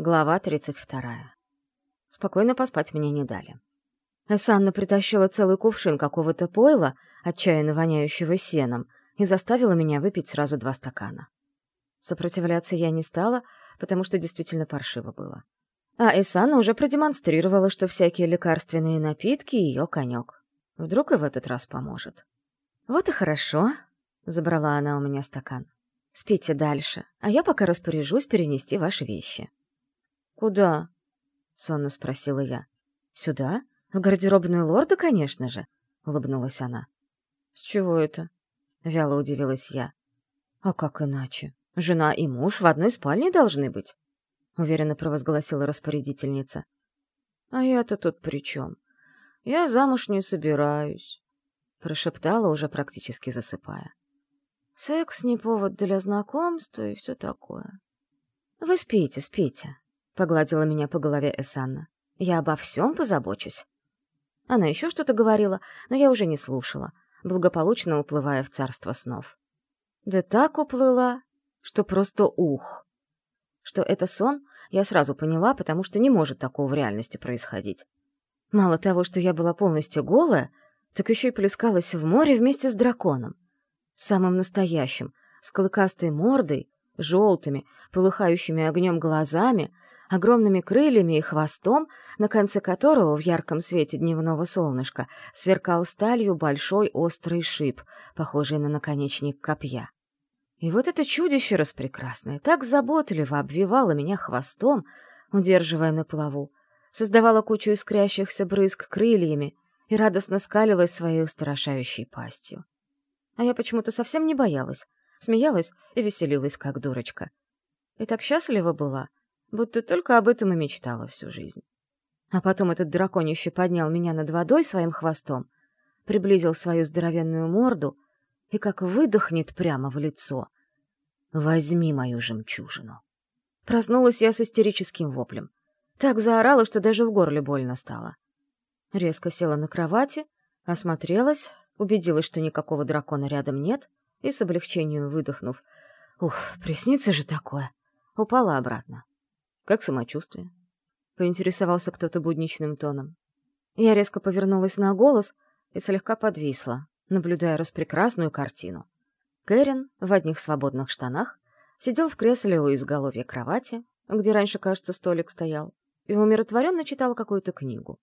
Глава 32. Спокойно поспать мне не дали. Эсанна притащила целый кувшин какого-то пойла, отчаянно воняющего сеном, и заставила меня выпить сразу два стакана. Сопротивляться я не стала, потому что действительно паршиво было. А Эсанна уже продемонстрировала, что всякие лекарственные напитки — ее конек. Вдруг и в этот раз поможет. «Вот и хорошо», — забрала она у меня стакан. «Спите дальше, а я пока распоряжусь перенести ваши вещи». «Куда?» — сонно спросила я. «Сюда? В гардеробную лорда, конечно же», — улыбнулась она. «С чего это?» — вяло удивилась я. «А как иначе? Жена и муж в одной спальне должны быть», — уверенно провозгласила распорядительница. «А я-то тут при чем? Я замуж не собираюсь», — прошептала, уже практически засыпая. «Секс не повод для знакомства и все такое». «Вы спите, спите», Погладила меня по голове Эсанна. «Я обо всем позабочусь». Она еще что-то говорила, но я уже не слушала, благополучно уплывая в царство снов. Да так уплыла, что просто ух. Что это сон, я сразу поняла, потому что не может такого в реальности происходить. Мало того, что я была полностью голая, так еще и плескалась в море вместе с драконом. Самым настоящим, с клыкастой мордой, желтыми, полыхающими огнем глазами — огромными крыльями и хвостом, на конце которого в ярком свете дневного солнышка сверкал сталью большой острый шип, похожий на наконечник копья. И вот это чудище распрекрасное так заботливо обвивало меня хвостом, удерживая на плаву, создавало кучу искрящихся брызг крыльями и радостно скалилась своей устрашающей пастью. А я почему-то совсем не боялась, смеялась и веселилась, как дурочка. И так счастлива была, будто только об этом и мечтала всю жизнь. А потом этот драконище поднял меня над водой своим хвостом, приблизил свою здоровенную морду и как выдохнет прямо в лицо. «Возьми мою жемчужину». Проснулась я с истерическим воплем. Так заорала, что даже в горле больно стало. Резко села на кровати, осмотрелась, убедилась, что никакого дракона рядом нет, и с облегчением выдохнув, «Ух, приснится же такое!» упала обратно. «Как самочувствие?» — поинтересовался кто-то будничным тоном. Я резко повернулась на голос и слегка подвисла, наблюдая распрекрасную картину. Кэрин в одних свободных штанах сидел в кресле у изголовья кровати, где раньше, кажется, столик стоял, и умиротворенно читал какую-то книгу.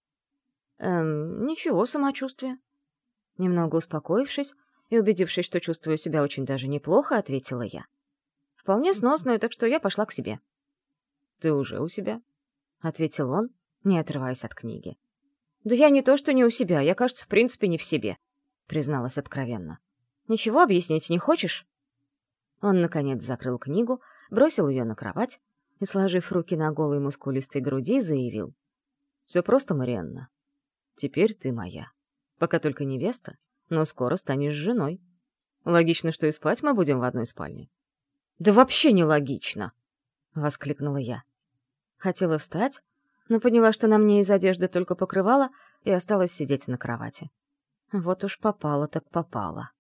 «Эм, ничего, самочувствие». Немного успокоившись и убедившись, что чувствую себя очень даже неплохо, ответила я. «Вполне сносное, так что я пошла к себе». «Ты уже у себя?» — ответил он, не отрываясь от книги. «Да я не то, что не у себя, я, кажется, в принципе, не в себе», — призналась откровенно. «Ничего объяснить не хочешь?» Он, наконец, закрыл книгу, бросил ее на кровать и, сложив руки на голой мускулистой груди, заявил. «Все просто, Марианна. Теперь ты моя. Пока только невеста, но скоро станешь женой. Логично, что и спать мы будем в одной спальне». «Да вообще не логично!» — воскликнула я. Хотела встать, но поняла, что на мне из одежды только покрывало, и осталась сидеть на кровати. Вот уж попало так попало.